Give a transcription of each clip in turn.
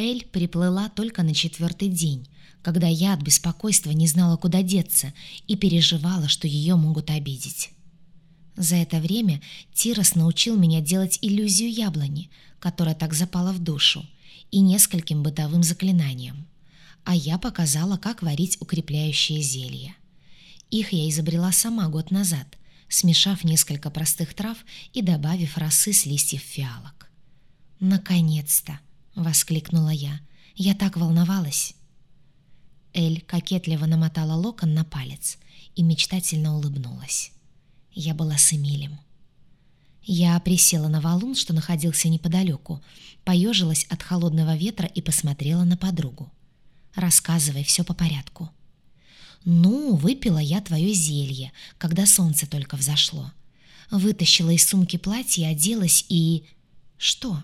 Эль приплыла только на четвертый день, когда я от беспокойства не знала, куда деться, и переживала, что ее могут обидеть. За это время Тирос научил меня делать иллюзию яблони, которая так запала в душу, и нескольким бытовым заклинаниям. А я показала, как варить укрепляющие зелья. Их я изобрела сама год назад, смешав несколько простых трав и добавив росы с листьев фиалок. «Наконец-то!» — воскликнула я. «Я так волновалась!» Эль кокетливо намотала локон на палец и мечтательно улыбнулась. Я была с Эмилем. Я присела на валун, что находился неподалеку, поежилась от холодного ветра и посмотрела на подругу. «Рассказывай все по порядку». «Ну, выпила я твое зелье, когда солнце только взошло. Вытащила из сумки платье, оделась и...» «Что?»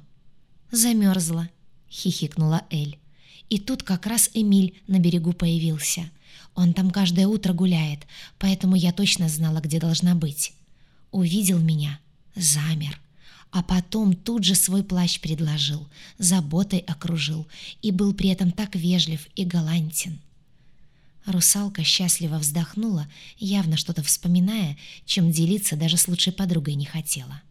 «Замерзла», — хихикнула Эль. И тут как раз Эмиль на берегу появился. Он там каждое утро гуляет, поэтому я точно знала, где должна быть. Увидел меня, замер, а потом тут же свой плащ предложил, заботой окружил и был при этом так вежлив и галантен. Русалка счастливо вздохнула, явно что-то вспоминая, чем делиться даже с лучшей подругой не хотела.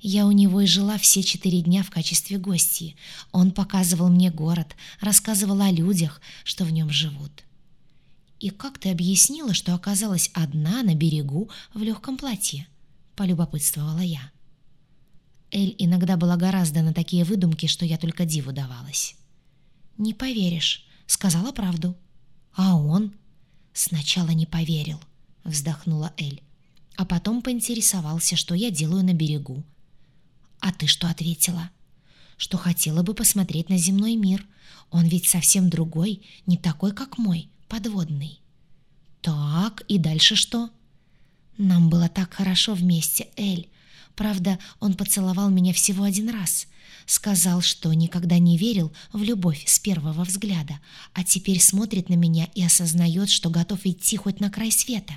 Я у него и жила все четыре дня в качестве гостьи. Он показывал мне город, рассказывал о людях, что в нем живут. «И как ты объяснила, что оказалась одна на берегу в легком платье?» — полюбопытствовала я. Эль иногда была гораздо на такие выдумки, что я только диву давалась. «Не поверишь», — сказала правду. «А он?» «Сначала не поверил», — вздохнула Эль. А потом поинтересовался, что я делаю на берегу. «А ты что ответила?» «Что хотела бы посмотреть на земной мир. Он ведь совсем другой, не такой, как мой, подводный». «Так, и дальше что?» «Нам было так хорошо вместе, Эль. Правда, он поцеловал меня всего один раз. Сказал, что никогда не верил в любовь с первого взгляда, а теперь смотрит на меня и осознает, что готов идти хоть на край света».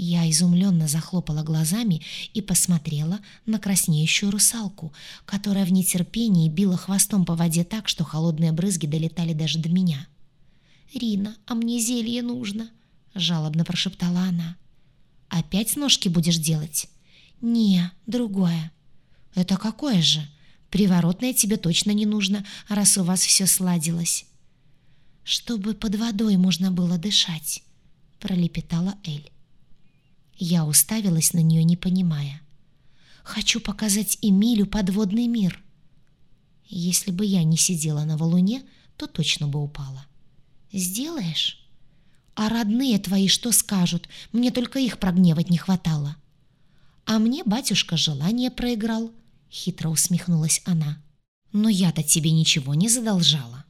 Я изумленно захлопала глазами и посмотрела на краснеющую русалку, которая в нетерпении била хвостом по воде так, что холодные брызги долетали даже до меня. «Рина, а мне зелье нужно», — жалобно прошептала она. «Опять ножки будешь делать?» «Не, другое». «Это какое же? Приворотное тебе точно не нужно, раз у вас все сладилось». «Чтобы под водой можно было дышать», — пролепетала Эль. Я уставилась на нее, не понимая. «Хочу показать Эмилю подводный мир». Если бы я не сидела на валуне, то точно бы упала. «Сделаешь?» «А родные твои что скажут? Мне только их прогневать не хватало». «А мне батюшка желание проиграл», — хитро усмехнулась она. «Но я-то тебе ничего не задолжала».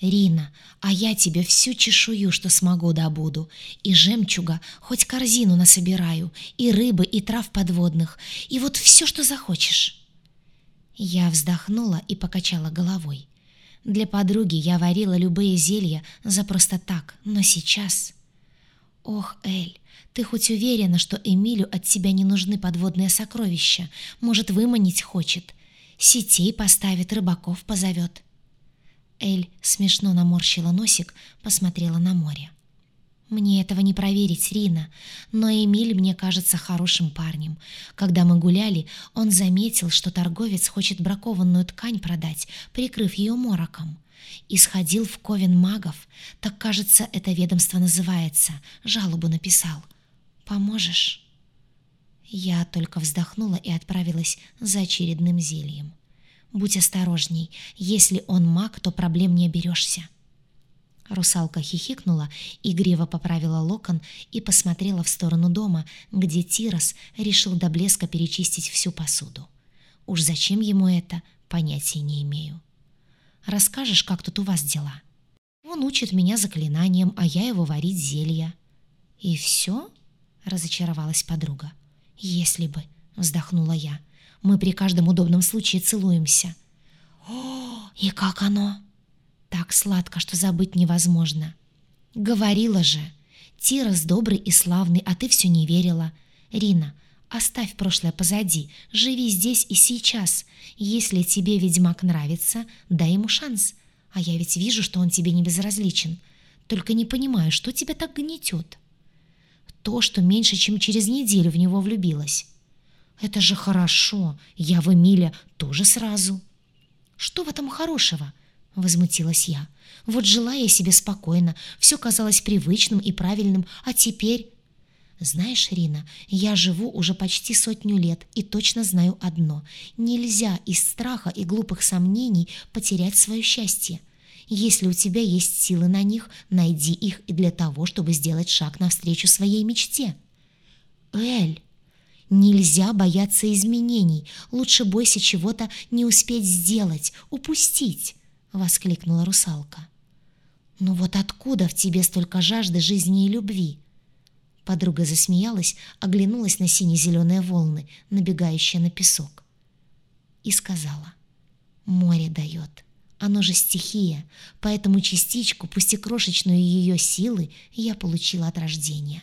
«Рина, а я тебе всю чешую, что смогу добуду, и жемчуга, хоть корзину насобираю, и рыбы, и трав подводных, и вот все, что захочешь». Я вздохнула и покачала головой. Для подруги я варила любые зелья за просто так, но сейчас... «Ох, Эль, ты хоть уверена, что Эмилю от тебя не нужны подводные сокровища? Может, выманить хочет? Сетей поставит, рыбаков позовет». Эль смешно наморщила носик, посмотрела на море. «Мне этого не проверить, Рина, но Эмиль мне кажется хорошим парнем. Когда мы гуляли, он заметил, что торговец хочет бракованную ткань продать, прикрыв ее мороком. И сходил в ковен магов, так, кажется, это ведомство называется, жалобу написал. Поможешь?» Я только вздохнула и отправилась за очередным зельем. Будь осторожней. Если он маг, то проблем не оберешься. Русалка хихикнула, игриво поправила локон и посмотрела в сторону дома, где Тирос решил до блеска перечистить всю посуду. Уж зачем ему это, понятия не имею. Расскажешь, как тут у вас дела? Он учит меня заклинаниям, а я его варить зелья. И все? Разочаровалась подруга. Если бы, вздохнула я. Мы при каждом удобном случае целуемся. О, и как оно? Так сладко, что забыть невозможно. Говорила же. Тирос добрый и славный, а ты все не верила. Рина, Оставь прошлое позади, живи здесь и сейчас. Если тебе ведьмак нравится, дай ему шанс. А я ведь вижу, что он тебе не безразличен. Только не понимаю, что тебя так гнетет. То, что меньше, чем через неделю в него влюбилась. Это же хорошо, я в Эмиля тоже сразу. Что в этом хорошего? Возмутилась я. Вот жила я себе спокойно, все казалось привычным и правильным, а теперь... Знаешь, Рина, я живу уже почти сотню лет и точно знаю одно. Нельзя из страха и глупых сомнений потерять свое счастье. Если у тебя есть силы на них, найди их и для того, чтобы сделать шаг навстречу своей мечте. Эль, нельзя бояться изменений. Лучше бойся чего-то не успеть сделать, упустить, — воскликнула русалка. «Ну вот откуда в тебе столько жажды жизни и любви?» Подруга засмеялась, оглянулась на сине-зеленые волны, набегающие на песок. И сказала, «Море дает. Оно же стихия, поэтому частичку, пусть и крошечную ее силы, я получила от рождения».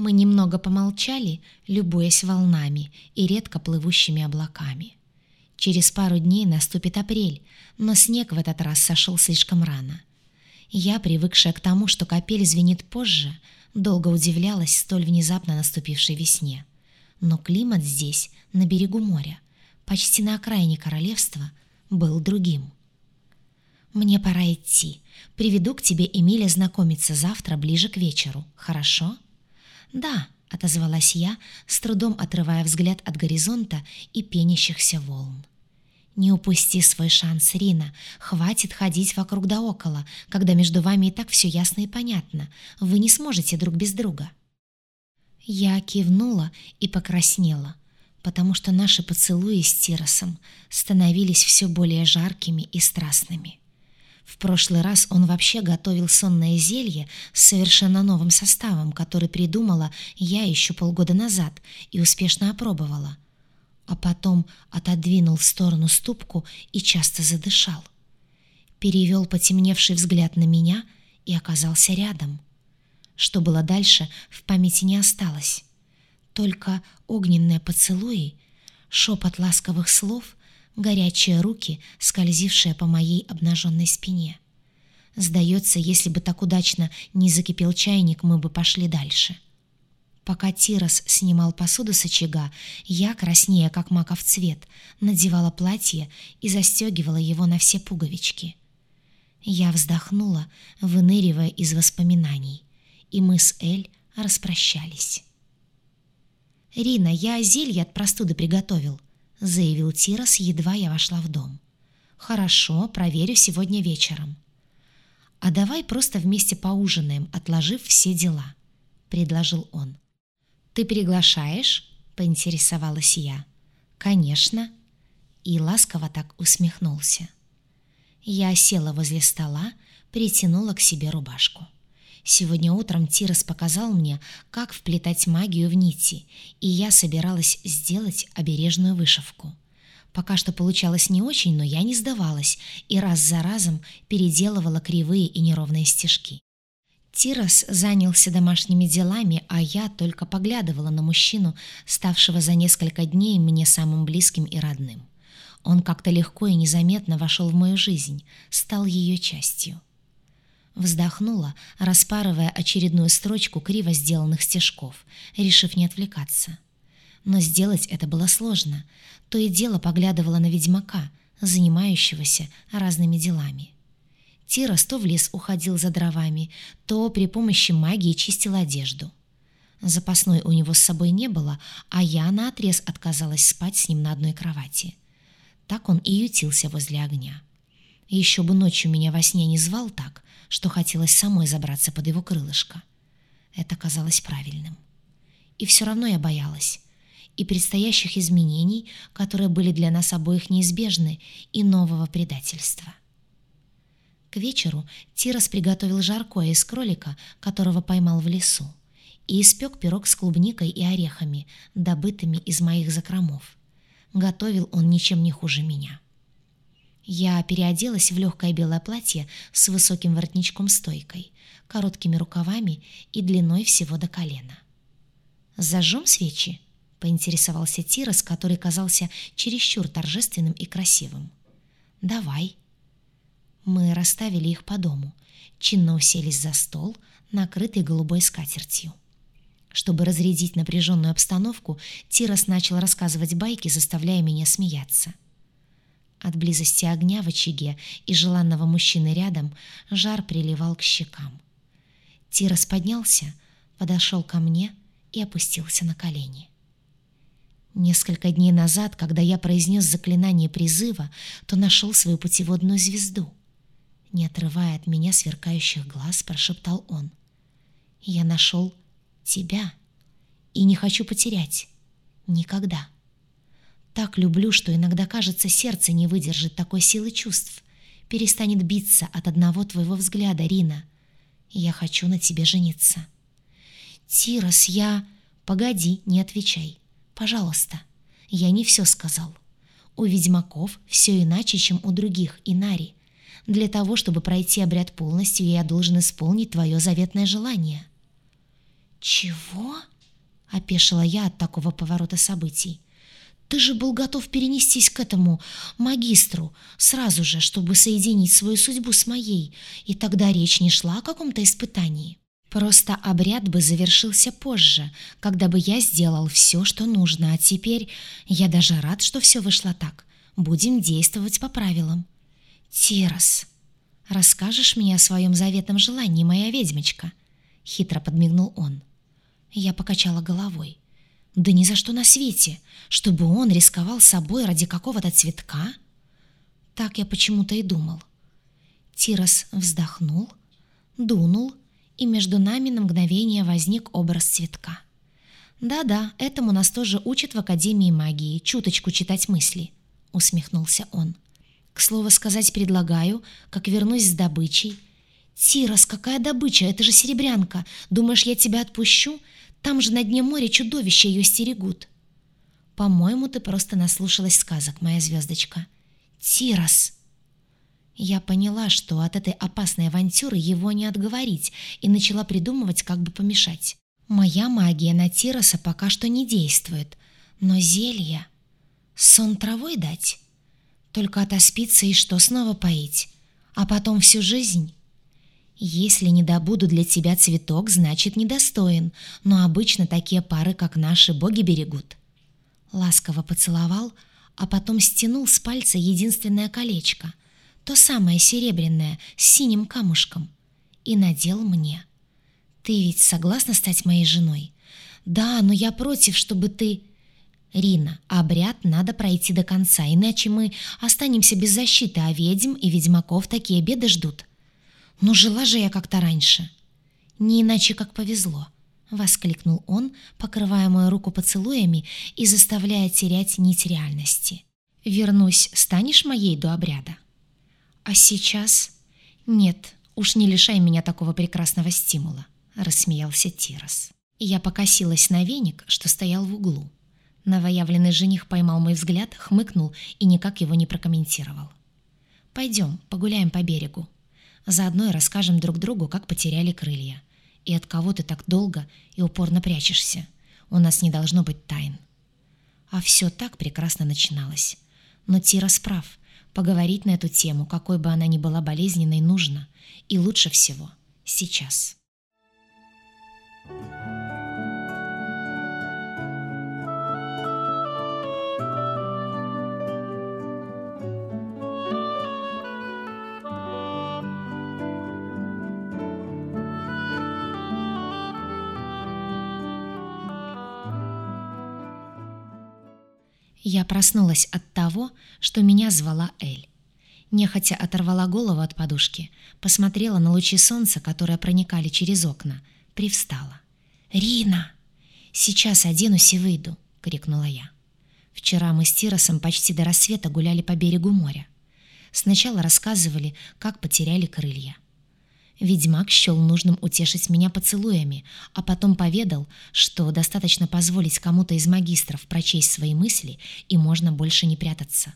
Мы немного помолчали, любуясь волнами и редко плывущими облаками. Через пару дней наступит апрель, но снег в этот раз сошел слишком рано. Я, привыкшая к тому, что капель звенит позже, долго удивлялась столь внезапно наступившей весне. Но климат здесь, на берегу моря, почти на окраине королевства, был другим. «Мне пора идти. Приведу к тебе Эмиля знакомиться завтра ближе к вечеру, хорошо?» «Да», — отозвалась я, с трудом отрывая взгляд от горизонта и пенящихся волн. «Не упусти свой шанс, Рина. Хватит ходить вокруг да около, когда между вами и так все ясно и понятно. Вы не сможете друг без друга». Я кивнула и покраснела, потому что наши поцелуи с Тиросом становились все более жаркими и страстными. В прошлый раз он вообще готовил сонное зелье с совершенно новым составом, который придумала я еще полгода назад и успешно опробовала — а потом отодвинул в сторону ступку и часто задышал. Перевел потемневший взгляд на меня и оказался рядом. Что было дальше, в памяти не осталось. Только огненные поцелуи, шепот ласковых слов, горячие руки, скользившие по моей обнаженной спине. Сдается, если бы так удачно не закипел чайник, мы бы пошли дальше. — Пока Тирос снимал посуду с очага, я, краснея как маков цвет, надевала платье и застегивала его на все пуговички. Я вздохнула, выныривая из воспоминаний, и мы с Эль распрощались. «Рина, я зелье от простуды приготовил», — заявил Тирос, едва я вошла в дом. «Хорошо, проверю сегодня вечером». «А давай просто вместе поужинаем, отложив все дела», — предложил он. «Ты приглашаешь?» — поинтересовалась я. «Конечно». И ласково так усмехнулся. Я села возле стола, притянула к себе рубашку. Сегодня утром Тирос показал мне, как вплетать магию в нити, и я собиралась сделать обережную вышивку. Пока что получалось не очень, но я не сдавалась и раз за разом переделывала кривые и неровные стежки. Тирос занялся домашними делами, а я только поглядывала на мужчину, ставшего за несколько дней мне самым близким и родным. Он как-то легко и незаметно вошел в мою жизнь, стал ее частью. Вздохнула, распарывая очередную строчку криво сделанных стежков, решив не отвлекаться. Но сделать это было сложно. То и дело поглядывала на ведьмака, занимающегося разными делами. Тирос то в лес уходил за дровами, то при помощи магии чистил одежду. Запасной у него с собой не было, а я наотрез отказалась спать с ним на одной кровати. Так он и ютился возле огня. Еще бы ночью меня во сне не звал так, что хотелось самой забраться под его крылышко. Это казалось правильным. И все равно я боялась. И предстоящих изменений, которые были для нас обоих неизбежны, и нового предательства. К вечеру Тирос приготовил жаркое из кролика, которого поймал в лесу, и испек пирог с клубникой и орехами, добытыми из моих закромов. Готовил он ничем не хуже меня. Я переоделась в легкое белое платье с высоким воротничком-стойкой, короткими рукавами и длиной всего до колена. «Зажжем свечи?» — поинтересовался Тирос, который казался чересчур торжественным и красивым. «Давай». Мы расставили их по дому, чинно уселись за стол, накрытый голубой скатертью. Чтобы разрядить напряженную обстановку, Тирос начал рассказывать байки, заставляя меня смеяться. От близости огня в очаге и желанного мужчины рядом жар приливал к щекам. Тирос поднялся, подошел ко мне и опустился на колени. Несколько дней назад, когда я произнес заклинание призыва, то нашел свою путеводную звезду. Не отрывая от меня сверкающих глаз, прошептал он. «Я нашел тебя и не хочу потерять. Никогда. Так люблю, что иногда кажется, сердце не выдержит такой силы чувств. Перестанет биться от одного твоего взгляда, Рина. Я хочу на тебе жениться». «Тирос, я...» «Погоди, не отвечай. Пожалуйста. Я не все сказал. У ведьмаков все иначе, чем у других, Инари. Для того, чтобы пройти обряд полностью, я должен исполнить твое заветное желание». «Чего?» — опешила я от такого поворота событий. «Ты же был готов перенестись к этому магистру сразу же, чтобы соединить свою судьбу с моей, и тогда речь не шла о каком-то испытании». Просто обряд бы завершился позже, когда бы я сделал все, что нужно, а теперь я даже рад, что все вышло так. Будем действовать по правилам. Тирос, расскажешь мне о своем заветном желании, моя ведьмочка? Хитро подмигнул он. Я покачала головой. Да ни за что на свете, чтобы он рисковал собой ради какого-то цветка. Так я почему-то и думал. Тирос вздохнул, дунул и между нами на мгновение возник образ цветка. «Да-да, этому нас тоже учат в Академии магии, чуточку читать мысли», — усмехнулся он. «К слову сказать предлагаю, как вернусь с добычей». «Тирос, какая добыча? Это же серебрянка! Думаешь, я тебя отпущу? Там же на дне моря чудовища ее стерегут». «По-моему, ты просто наслушалась сказок, моя звездочка». «Тирос!» Я поняла, что от этой опасной авантюры его не отговорить, и начала придумывать, как бы помешать. Моя магия на Тироса пока что не действует, но зелье... Сон травой дать? Только отоспиться и что, снова поить? А потом всю жизнь? Если не добуду для тебя цветок, значит недостоин, но обычно такие пары, как наши, боги берегут. Ласково поцеловал, а потом стянул с пальца единственное колечко — то самое серебряное с синим камушком, и надел мне. Ты ведь согласна стать моей женой? Да, но я против, чтобы ты... Рина, обряд надо пройти до конца, иначе мы останемся без защиты, а ведьм и ведьмаков такие беды ждут. Ну, жила же я как-то раньше. Не иначе, как повезло. — воскликнул он, покрывая мою руку поцелуями и заставляя терять нить реальности. «Вернусь, станешь моей до обряда?» «А сейчас?» «Нет, уж не лишай меня такого прекрасного стимула», — рассмеялся Тирос. Я покосилась на веник, что стоял в углу. Новоявленный жених поймал мой взгляд, хмыкнул и никак его не прокомментировал. «Пойдем, погуляем по берегу. Заодно и расскажем друг другу, как потеряли крылья. И от кого ты так долго и упорно прячешься. У нас не должно быть тайн». А все так прекрасно начиналось. Но Тирос прав. Поговорить на эту тему, какой бы она ни была болезненной, нужно. И лучше всего сейчас. Я проснулась от того, что меня звала Эль. Нехотя оторвала голову от подушки, посмотрела на лучи солнца, которые проникали через окна, привстала. «Рина! Сейчас оденусь и выйду!» — крикнула я. Вчера мы с Тиросом почти до рассвета гуляли по берегу моря. Сначала рассказывали, как потеряли крылья. Ведьмак счел нужным утешить меня поцелуями, а потом поведал, что достаточно позволить кому-то из магистров прочесть свои мысли, и можно больше не прятаться.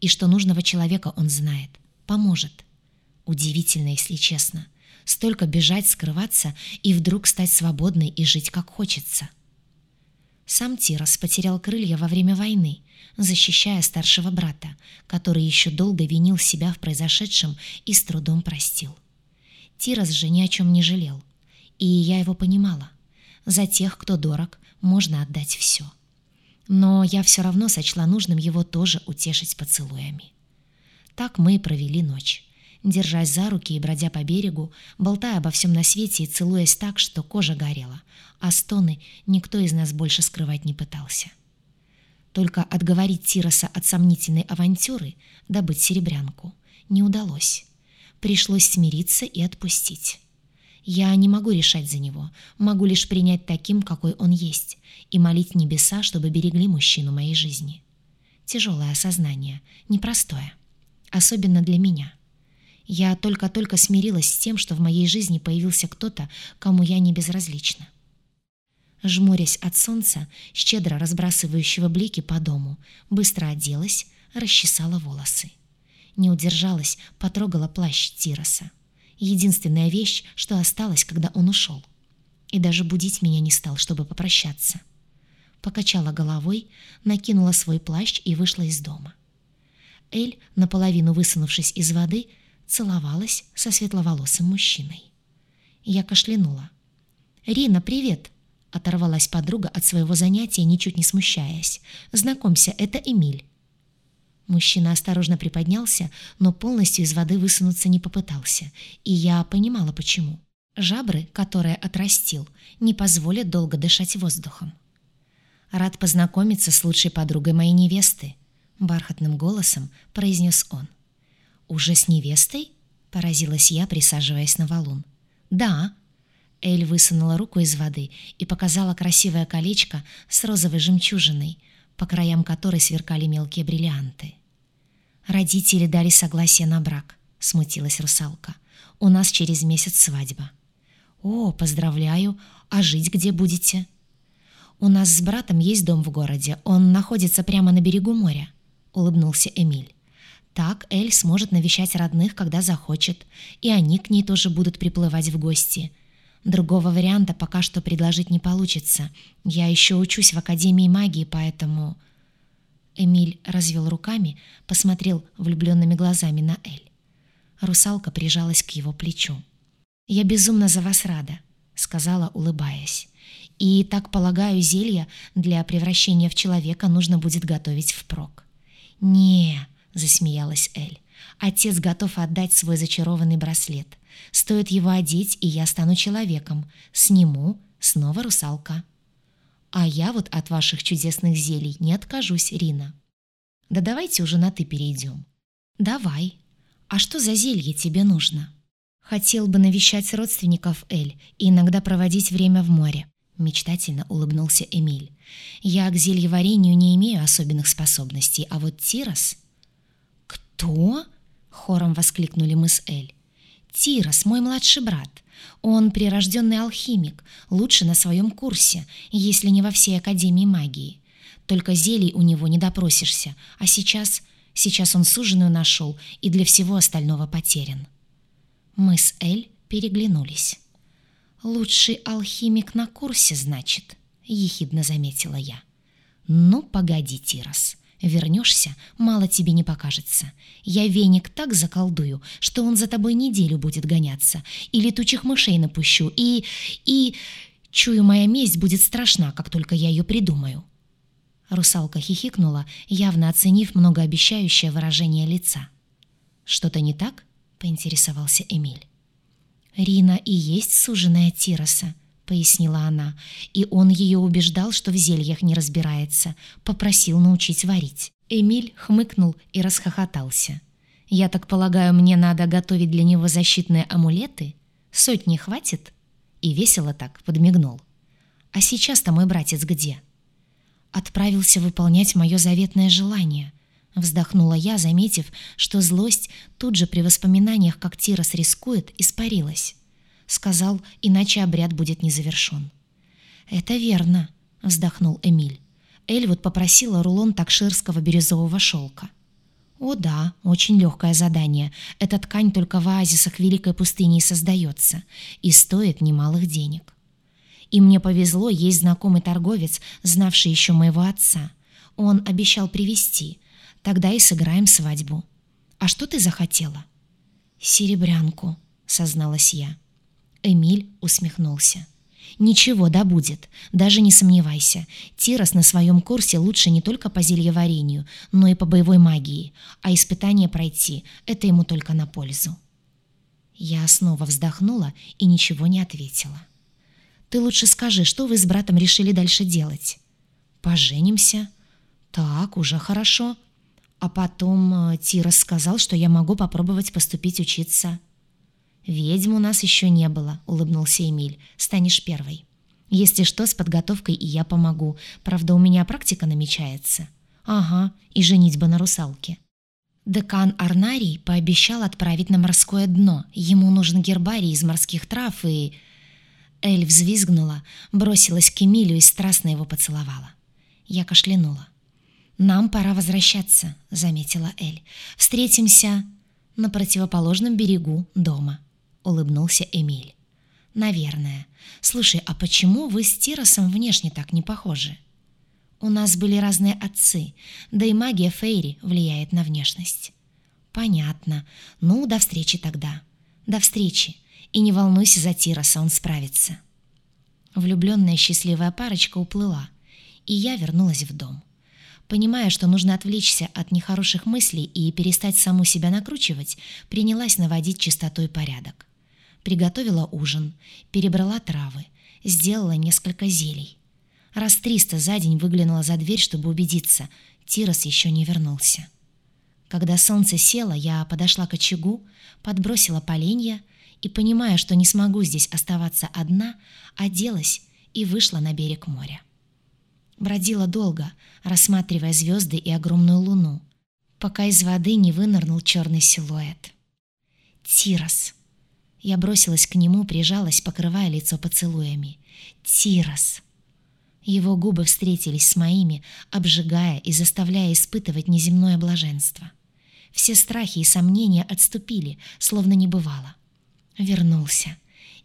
И что нужного человека он знает, поможет. Удивительно, если честно. Столько бежать, скрываться и вдруг стать свободной и жить как хочется. Сам Тирос потерял крылья во время войны, защищая старшего брата, который еще долго винил себя в произошедшем и с трудом простил. Тирос же ни о чем не жалел, и я его понимала. За тех, кто дорог, можно отдать все. Но я все равно сочла нужным его тоже утешить поцелуями. Так мы и провели ночь, держась за руки и бродя по берегу, болтая обо всем на свете и целуясь так, что кожа горела, а стоны никто из нас больше скрывать не пытался. Только отговорить Тироса от сомнительной авантюры, добыть серебрянку, не удалось. Пришлось смириться и отпустить. Я не могу решать за него, могу лишь принять таким, какой он есть, и молить небеса, чтобы берегли мужчину моей жизни. Тяжелое осознание, непростое, особенно для меня. Я только-только смирилась с тем, что в моей жизни появился кто-то, кому я не безразлична. Жмурясь от солнца, щедро разбрасывающего блики по дому, быстро оделась, расчесала волосы. Не удержалась, потрогала плащ Тироса. Единственная вещь, что осталась, когда он ушел. И даже будить меня не стал, чтобы попрощаться. Покачала головой, накинула свой плащ и вышла из дома. Эль, наполовину высунувшись из воды, целовалась со светловолосым мужчиной. Я кашлянула. «Рина, привет!» Оторвалась подруга от своего занятия, ничуть не смущаясь. «Знакомься, это Эмиль». Мужчина осторожно приподнялся, но полностью из воды высунуться не попытался, и я понимала, почему. Жабры, которые отрастил, не позволят долго дышать воздухом. «Рад познакомиться с лучшей подругой моей невесты», — бархатным голосом произнес он. «Уже с невестой?» — поразилась я, присаживаясь на валун. «Да», Эль высунула руку из воды и показала красивое колечко с розовой жемчужиной, по краям которой сверкали мелкие бриллианты. «Родители дали согласие на брак», — смутилась русалка. «У нас через месяц свадьба». «О, поздравляю! А жить где будете?» «У нас с братом есть дом в городе. Он находится прямо на берегу моря», — улыбнулся Эмиль. «Так Эль сможет навещать родных, когда захочет, и они к ней тоже будут приплывать в гости. Другого варианта пока что предложить не получится. Я еще учусь в Академии магии, поэтому...» Эмиль развел руками, посмотрел влюбленными глазами на Эль. Русалка прижалась к его плечу. «Я безумно за вас рада», — сказала, улыбаясь. «И, так полагаю, зелье для превращения в человека нужно будет готовить впрок». «Не», — засмеялась Эль, — «отец готов отдать свой зачарованный браслет. Стоит его одеть, и я стану человеком. Сниму, снова русалка. А я вот от ваших чудесных зелий не откажусь, Рина. Да давайте уже на «ты» перейдем. Давай. А что за зелье тебе нужно? Хотел бы навещать родственников Эль и иногда проводить время в море. Мечтательно улыбнулся Эмиль. «Я к зельеварению не имею особенных способностей, а вот Тирос...» «Кто?» — хором воскликнули мы с Эль. Тирос, мой младший брат. Он прирожденный алхимик, лучше на своем курсе, если не во всей Академии магии. Только зелий у него не допросишься, а сейчас... Сейчас он суженую нашел и для всего остального потерян. Мы с Эль переглянулись. «Лучший алхимик на курсе, значит», — ехидно заметила я. «Ну, погоди, Тирос. Вернешься, мало тебе не покажется. Я веник так заколдую, что он за тобой неделю будет гоняться, и летучих мышей напущу, и... и... Чую, моя месть будет страшна, как только я ее придумаю». Русалка хихикнула, явно оценив многообещающее выражение лица. «Что-то не так?» — поинтересовался Эмиль. «Рина и есть суженая Тироса», пояснила она, и он ее убеждал, что в зельях не разбирается, попросил научить варить. Эмиль хмыкнул и расхохотался. «Я так полагаю, мне надо готовить для него защитные амулеты? Сотни хватит?» И весело так подмигнул. «А сейчас-то мой братец где?» «Отправился выполнять мое заветное желание», — вздохнула я, заметив, что злость тут же при воспоминаниях, как Тирос рискует, испарилась сказал, иначе обряд будет не завершен. «Это верно», — вздохнул Эмиль. Эльвуд попросила рулон такширского бирюзового шелка. «О да, очень легкое задание. Эта ткань только в оазисах Великой пустыни создается и стоит немалых денег». И мне повезло, есть знакомый торговец, знавший еще моего отца. Он обещал привезти. Тогда и сыграем свадьбу. А что ты захотела? Серебрянку, созналась я. Эмиль усмехнулся. «Ничего, да будет. Даже не сомневайся. Тирос на своем курсе лучше не только по зельеварению, но и по боевой магии. А испытание пройти — это ему только на пользу». Я снова вздохнула и ничего не ответила. «Ты лучше скажи, что вы с братом решили дальше делать?» «Поженимся». «Так, уже хорошо». А потом э, Тирос сказал, что я могу попробовать поступить учиться. «Ведьм у нас еще не было», — улыбнулся Эмиль. «Станешь первой». «Если что, с подготовкой и я помогу. Правда, у меня практика намечается». «Ага, и женитьба на русалке». Декан Арнарий пообещал отправить на морское дно. Ему нужен гербарий из морских трав и... Эль взвизгнула, бросилась к Эмилю и страстно его поцеловала. Я кашлянула. «Нам пора возвращаться», — заметила Эль. «Встретимся на противоположном берегу дома» улыбнулся Эмиль. «Наверное. Слушай, а почему вы с Тиросом внешне так не похожи?» «У нас были разные отцы, да и магия Фейри влияет на внешность». «Понятно. Ну, до встречи тогда». «До встречи. И не волнуйся за Тироса, он справится». Влюбленная счастливая парочка уплыла, и я вернулась в дом. Понимая, что нужно отвлечься от нехороших мыслей и перестать саму себя накручивать, принялась наводить чистоту и порядок. Приготовила ужин, перебрала травы, сделала несколько зелий. Раз триста за день выглянула за дверь, чтобы убедиться, Тирос еще не вернулся. Когда солнце село, я подошла к очагу, подбросила поленья и, понимая, что не смогу здесь оставаться одна, оделась и вышла на берег моря. Бродила долго, рассматривая звезды и огромную луну, пока из воды не вынырнул черный силуэт. Тирос. Я бросилась к нему, прижалась, покрывая лицо поцелуями. «Тирос!» Его губы встретились с моими, обжигая и заставляя испытывать неземное блаженство. Все страхи и сомнения отступили, словно не бывало. Вернулся,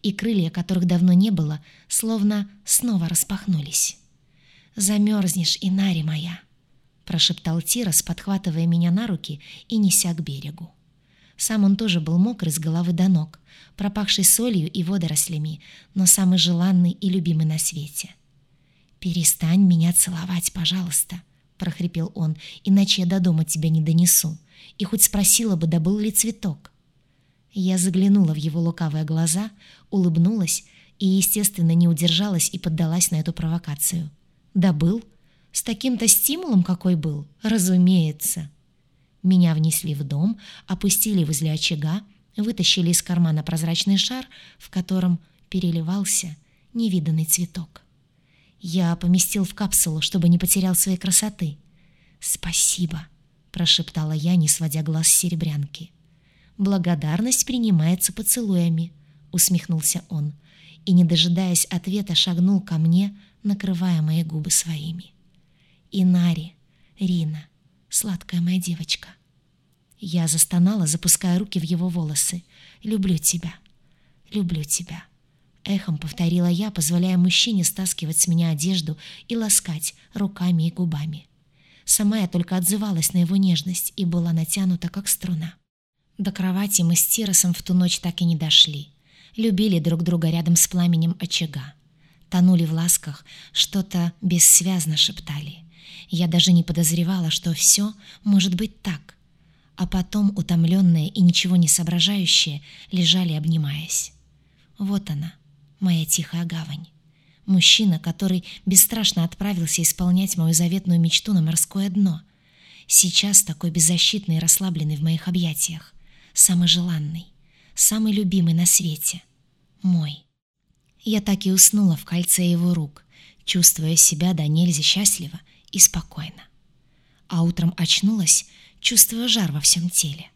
и крылья, которых давно не было, словно снова распахнулись. «Замерзнешь, Инари моя!» — прошептал Тирос, подхватывая меня на руки и неся к берегу. Сам он тоже был мокрый с головы до ног, пропахший солью и водорослями, но самый желанный и любимый на свете. «Перестань меня целовать, пожалуйста», — прохрипел он, «иначе я до дома тебя не донесу, и хоть спросила бы, добыл ли цветок». Я заглянула в его лукавые глаза, улыбнулась и, естественно, не удержалась и поддалась на эту провокацию. «Добыл? С таким-то стимулом, какой был? Разумеется!» Меня внесли в дом, опустили возле очага, вытащили из кармана прозрачный шар, в котором переливался невиданный цветок. Я поместил в капсулу, чтобы не потерял своей красоты. «Спасибо», — прошептала я, не сводя глаз с серебрянки. «Благодарность принимается поцелуями», — усмехнулся он, и, не дожидаясь ответа, шагнул ко мне, накрывая мои губы своими. «Инари, Рина, сладкая моя девочка». Я застонала, запуская руки в его волосы. «Люблю тебя, люблю тебя». Эхом повторила я, позволяя мужчине стаскивать с меня одежду и ласкать руками и губами. Сама я только отзывалась на его нежность и была натянута, как струна. До кровати мы с Тиросом в ту ночь так и не дошли. Любили друг друга рядом с пламенем очага. Тонули в ласках, что-то бессвязно шептали. Я даже не подозревала, что все может быть так. А потом, утомленные и ничего не соображающие, лежали, обнимаясь. Вот она, моя тихая гавань. Мужчина, который бесстрашно отправился исполнять мою заветную мечту на морское дно. Сейчас такой беззащитный и расслабленный в моих объятиях. Самый желанный, самый любимый на свете. Мой. Я так и уснула в кольце его рук, чувствуя себя до нельзя счастливо и спокойно. А утром очнулась, чувствуя жар во всем теле.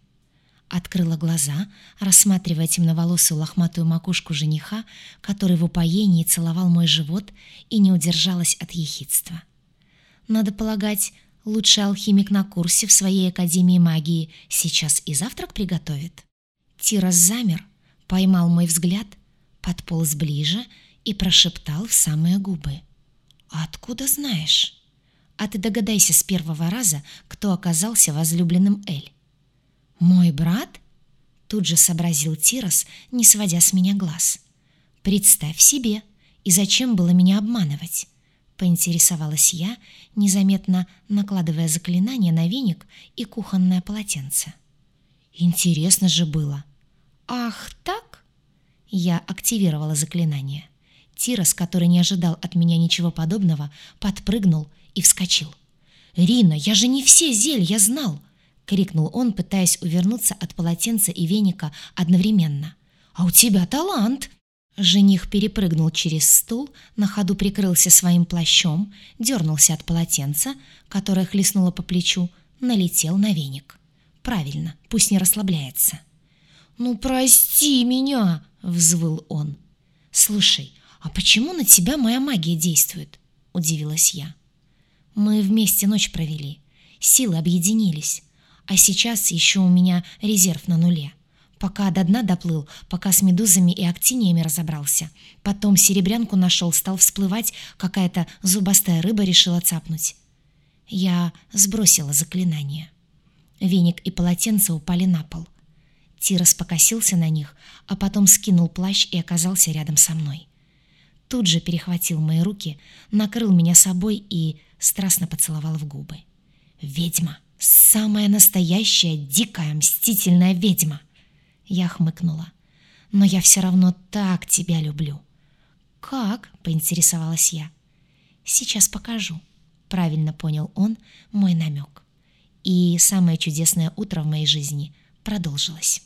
Открыла глаза, рассматривая темноволосую лохматую макушку жениха, который в упоении целовал мой живот и не удержалась от ехидства. Надо полагать, лучший алхимик на курсе в своей Академии магии сейчас и завтрак приготовит. Тирос замер, поймал мой взгляд, подполз ближе и прошептал в самые губы. «А откуда знаешь?» «А ты догадайся с первого раза, кто оказался возлюбленным Эль». «Мой брат?» Тут же сообразил Тирос, не сводя с меня глаз. «Представь себе, и зачем было меня обманывать?» Поинтересовалась я, незаметно накладывая заклинание на веник и кухонное полотенце. «Интересно же было!» «Ах, так?» Я активировала заклинание. Тирос, который не ожидал от меня ничего подобного, подпрыгнул и вскочил. «Рина, я же не все зелья знал!» — крикнул он, пытаясь увернуться от полотенца и веника одновременно. «А у тебя талант!» Жених перепрыгнул через стул, на ходу прикрылся своим плащом, дернулся от полотенца, которое хлестнуло по плечу, налетел на веник. «Правильно, пусть не расслабляется». «Ну, прости меня!» — взвыл он. «Слушай, а почему на тебя моя магия действует?» — удивилась я. «Мы вместе ночь провели, силы объединились, а сейчас еще у меня резерв на нуле. Пока до дна доплыл, пока с медузами и актиниями разобрался. Потом серебрянку нашел, стал всплывать, какая-то зубастая рыба решила цапнуть. Я сбросила заклинание. Веник и полотенце упали на пол. Тирос покосился на них, а потом скинул плащ и оказался рядом со мной. Тут же перехватил мои руки, накрыл меня собой и страстно поцеловал в губы. «Ведьма! Самая настоящая, дикая, мстительная ведьма!» Я хмыкнула. «Но я все равно так тебя люблю». «Как?» — поинтересовалась я. «Сейчас покажу», — правильно понял он мой намек. И самое чудесное утро в моей жизни продолжилось.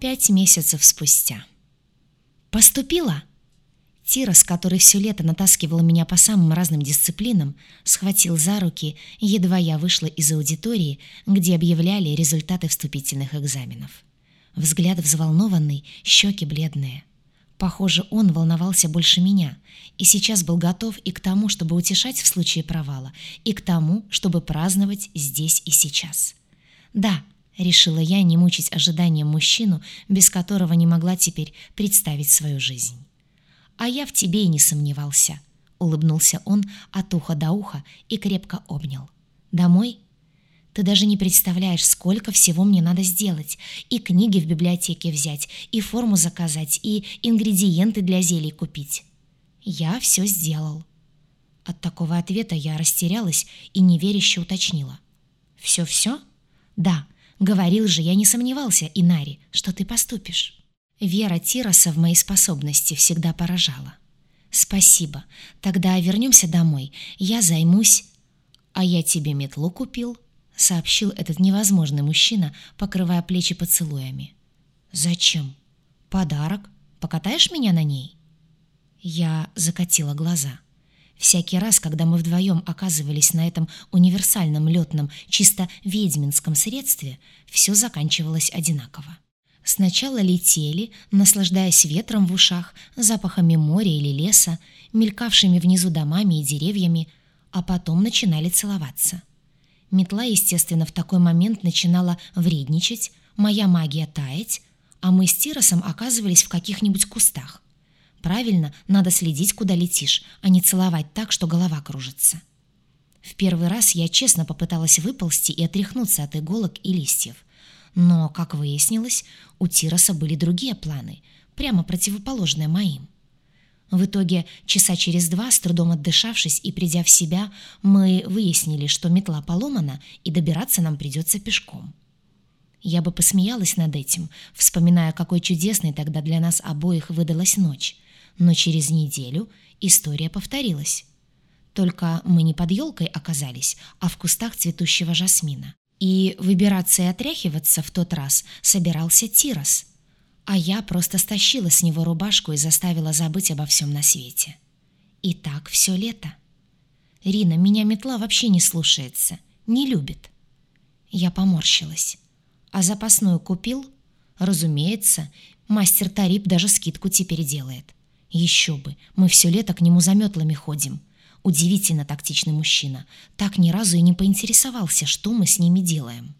Пять месяцев спустя. «Поступила!» Тирос, который все лето натаскивал меня по самым разным дисциплинам, схватил за руки, едва я вышла из аудитории, где объявляли результаты вступительных экзаменов. Взгляд взволнованный, щеки бледные. Похоже, он волновался больше меня, и сейчас был готов и к тому, чтобы утешать в случае провала, и к тому, чтобы праздновать здесь и сейчас. Да, Решила я не мучить ожиданием мужчину, без которого не могла теперь представить свою жизнь. «А я в тебе и не сомневался», — улыбнулся он от уха до уха и крепко обнял. «Домой?» «Ты даже не представляешь, сколько всего мне надо сделать. И книги в библиотеке взять, и форму заказать, и ингредиенты для зелий купить». «Я все сделал». От такого ответа я растерялась и неверяще уточнила. «Все-все?» «Да, Говорил же, я не сомневался, Инари, что ты поступишь. Вера Тироса в мои способности всегда поражала. Спасибо. Тогда вернемся домой. Я займусь... А я тебе метлу купил, сообщил этот невозможный мужчина, покрывая плечи поцелуями. Зачем? Подарок. Покатаешь меня на ней? Я закатила глаза. Всякий раз, когда мы вдвоем оказывались на этом универсальном летном, чисто ведьминском средстве, все заканчивалось одинаково. Сначала летели, наслаждаясь ветром в ушах, запахами моря или леса, мелькавшими внизу домами и деревьями, а потом начинали целоваться. Метла, естественно, в такой момент начинала вредничать, моя магия таять, а мы с Тиросом оказывались в каких-нибудь кустах. Правильно, надо следить, куда летишь, а не целовать так, что голова кружится. В первый раз я честно попыталась выползти и отряхнуться от иголок и листьев. Но, как выяснилось, у Тироса были другие планы, прямо противоположные моим. В итоге, часа через два, с трудом отдышавшись и придя в себя, мы выяснили, что метла поломана, и добираться нам придется пешком. Я бы посмеялась над этим, вспоминая, какой чудесной тогда для нас обоих выдалась ночь — но через неделю история повторилась. Только мы не под елкой оказались, а в кустах цветущего жасмина. И выбираться и отряхиваться в тот раз собирался Тирос. А я просто стащила с него рубашку и заставила забыть обо всем на свете. И так все лето. Рина, меня метла вообще не слушается, не любит. Я поморщилась. А запасную купил? Разумеется, мастер Тарип даже скидку теперь делает. Еще бы, мы все лето к нему за метлами ходим. Удивительно тактичный мужчина. Так ни разу и не поинтересовался, что мы с ними делаем.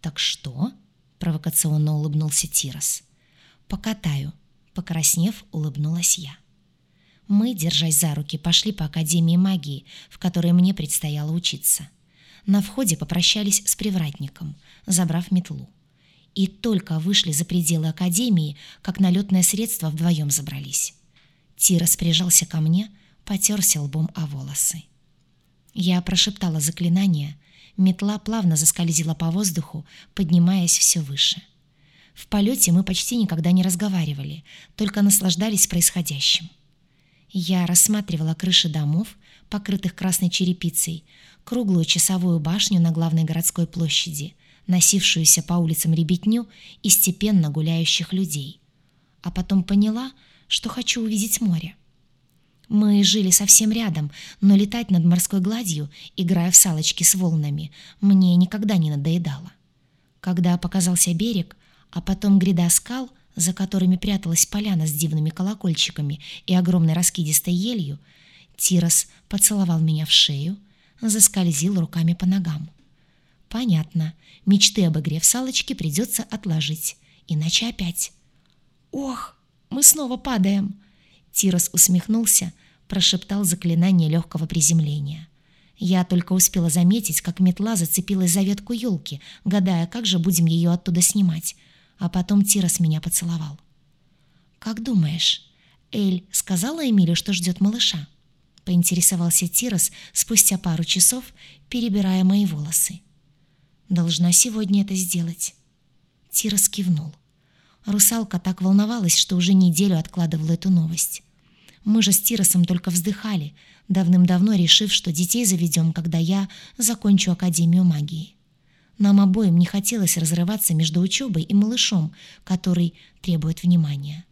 «Так что?» — провокационно улыбнулся Тирос. «Покатаю», — покраснев, улыбнулась я. Мы, держась за руки, пошли по Академии магии, в которой мне предстояло учиться. На входе попрощались с привратником, забрав метлу. И только вышли за пределы Академии, как на летное средство вдвоем забрались. Тирос прижался ко мне, потерся лбом о волосы. Я прошептала заклинание, метла плавно заскользила по воздуху, поднимаясь все выше. В полете мы почти никогда не разговаривали, только наслаждались происходящим. Я рассматривала крыши домов, покрытых красной черепицей, круглую часовую башню на главной городской площади, носившуюся по улицам ребятню и степенно гуляющих людей. А потом поняла, что хочу увидеть море. Мы жили совсем рядом, но летать над морской гладью, играя в салочки с волнами, мне никогда не надоедало. Когда показался берег, а потом гряда скал, за которыми пряталась поляна с дивными колокольчиками и огромной раскидистой елью, Тирос поцеловал меня в шею, заскользил руками по ногам. Понятно, мечты об игре в салочки придется отложить, иначе опять. «Ох, мы снова падаем!» Тирос усмехнулся, прошептал заклинание легкого приземления. Я только успела заметить, как метла зацепилась за ветку елки, гадая, как же будем ее оттуда снимать. А потом Тирос меня поцеловал. «Как думаешь, Эль сказала Эмилю, что ждет малыша?» Поинтересовался Тирос спустя пару часов, перебирая мои волосы. «Должна сегодня это сделать». Тирос кивнул. Русалка так волновалась, что уже неделю откладывала эту новость. Мы же с Тиросом только вздыхали, давным-давно решив, что детей заведем, когда я закончу Академию магии. Нам обоим не хотелось разрываться между учебой и малышом, который требует внимания.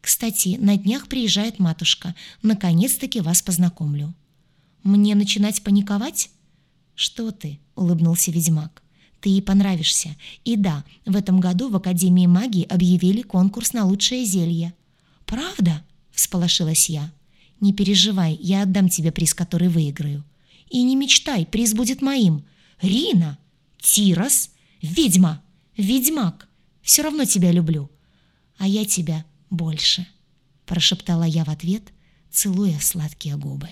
Кстати, на днях приезжает матушка. Наконец-таки вас познакомлю. Мне начинать паниковать? Что ты? улыбнулся ведьмак. Ты ей понравишься. И да, в этом году в Академии магии объявили конкурс на лучшее зелье. Правда? всполошилась я. Не переживай, я отдам тебе приз, который выиграю. И не мечтай, приз будет моим. Рина, Тирос, ведьма, ведьмак. Все равно тебя люблю. А я тебя больше, прошептала я в ответ, целуя сладкие губы.